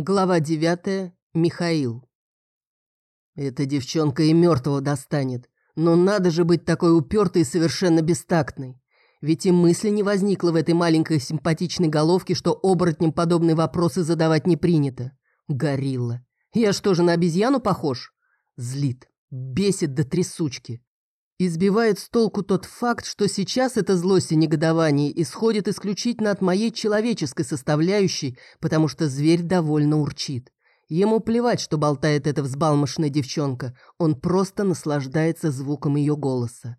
Глава девятая. Михаил. Эта девчонка и мертвого достанет. Но надо же быть такой упертой и совершенно бестактной. Ведь и мысли не возникло в этой маленькой симпатичной головке, что оборотням подобные вопросы задавать не принято. Горилла. Я что же на обезьяну похож? Злит. Бесит до трясучки. Избивает с толку тот факт, что сейчас эта злость и негодование исходит исключительно от моей человеческой составляющей, потому что зверь довольно урчит. Ему плевать, что болтает эта взбалмошная девчонка, он просто наслаждается звуком ее голоса.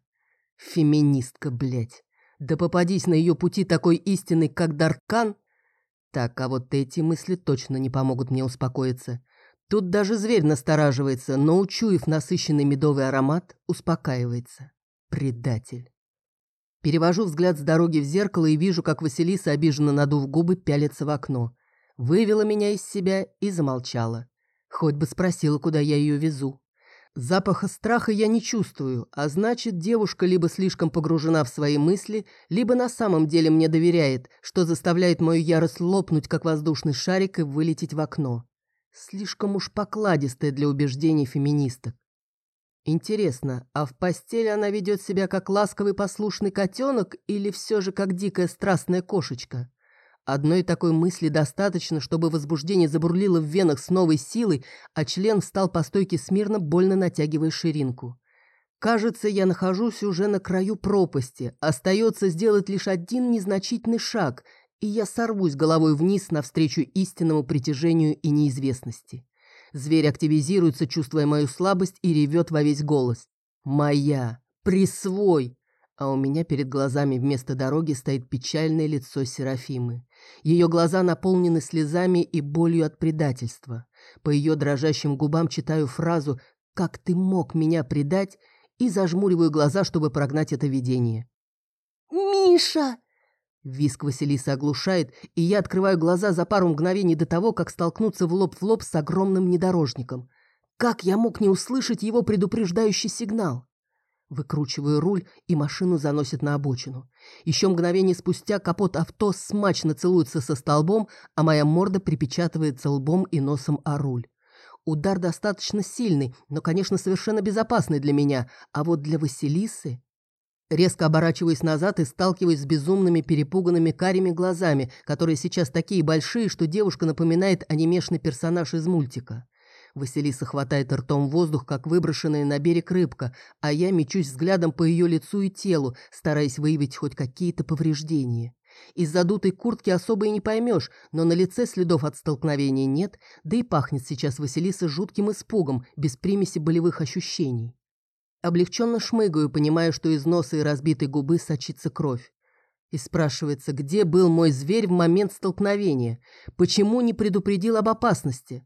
Феминистка, блядь. Да попадись на ее пути такой истинный, как Даркан. Так, а вот эти мысли точно не помогут мне успокоиться. Тут даже зверь настораживается, но, учуяв насыщенный медовый аромат, успокаивается. Предатель. Перевожу взгляд с дороги в зеркало и вижу, как Василиса, обиженно надув губы, пялится в окно. Вывела меня из себя и замолчала. Хоть бы спросила, куда я ее везу. Запаха страха я не чувствую, а значит, девушка либо слишком погружена в свои мысли, либо на самом деле мне доверяет, что заставляет мою ярость лопнуть, как воздушный шарик, и вылететь в окно. Слишком уж покладистая для убеждений феминисток. Интересно, а в постели она ведет себя как ласковый послушный котенок или все же как дикая страстная кошечка? Одной такой мысли достаточно, чтобы возбуждение забурлило в венах с новой силой, а член встал по стойке смирно, больно натягивая ширинку. Кажется, я нахожусь уже на краю пропасти. Остается сделать лишь один незначительный шаг, и я сорвусь головой вниз навстречу истинному притяжению и неизвестности. Зверь активизируется, чувствуя мою слабость, и ревет во весь голос. «Моя! Присвой!» А у меня перед глазами вместо дороги стоит печальное лицо Серафимы. Ее глаза наполнены слезами и болью от предательства. По ее дрожащим губам читаю фразу «Как ты мог меня предать?» и зажмуриваю глаза, чтобы прогнать это видение. «Миша!» Виск Василиса оглушает, и я открываю глаза за пару мгновений до того, как столкнуться в лоб в лоб с огромным внедорожником. Как я мог не услышать его предупреждающий сигнал? Выкручиваю руль, и машину заносит на обочину. Еще мгновение спустя капот авто смачно целуется со столбом, а моя морда припечатывается лбом и носом о руль. Удар достаточно сильный, но, конечно, совершенно безопасный для меня, а вот для Василисы... Резко оборачиваясь назад и сталкиваясь с безумными перепуганными карими глазами, которые сейчас такие большие, что девушка напоминает анимешный персонаж из мультика. Василиса хватает ртом воздух, как выброшенная на берег рыбка, а я мечусь взглядом по ее лицу и телу, стараясь выявить хоть какие-то повреждения. Из задутой куртки особо и не поймешь, но на лице следов от столкновения нет, да и пахнет сейчас Василиса жутким испугом, без примеси болевых ощущений. Облегченно шмыгаю, понимая, что из носа и разбитой губы сочится кровь. И спрашивается, где был мой зверь в момент столкновения? Почему не предупредил об опасности?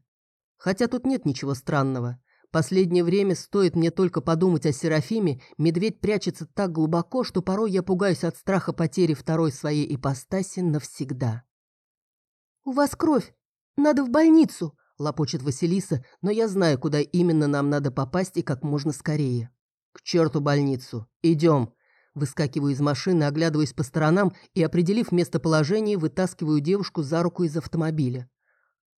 Хотя тут нет ничего странного. Последнее время стоит мне только подумать о Серафиме, медведь прячется так глубоко, что порой я пугаюсь от страха потери второй своей ипостаси навсегда. «У вас кровь! Надо в больницу!» – лопочет Василиса, но я знаю, куда именно нам надо попасть и как можно скорее. «К черту больницу! Идем!» Выскакиваю из машины, оглядываясь по сторонам и, определив местоположение, вытаскиваю девушку за руку из автомобиля.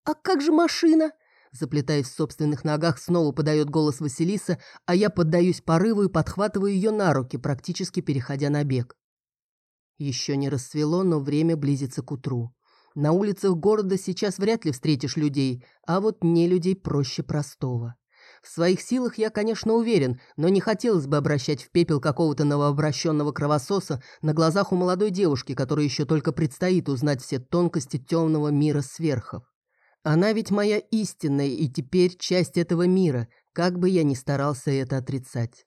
«А как же машина?» Заплетаясь в собственных ногах, снова подает голос Василиса, а я поддаюсь порыву и подхватываю ее на руки, практически переходя на бег. Еще не рассвело, но время близится к утру. На улицах города сейчас вряд ли встретишь людей, а вот не людей проще простого. В своих силах я, конечно, уверен, но не хотелось бы обращать в пепел какого-то новообращенного кровососа на глазах у молодой девушки, которой еще только предстоит узнать все тонкости темного мира сверхов. Она ведь моя истинная и теперь часть этого мира, как бы я ни старался это отрицать.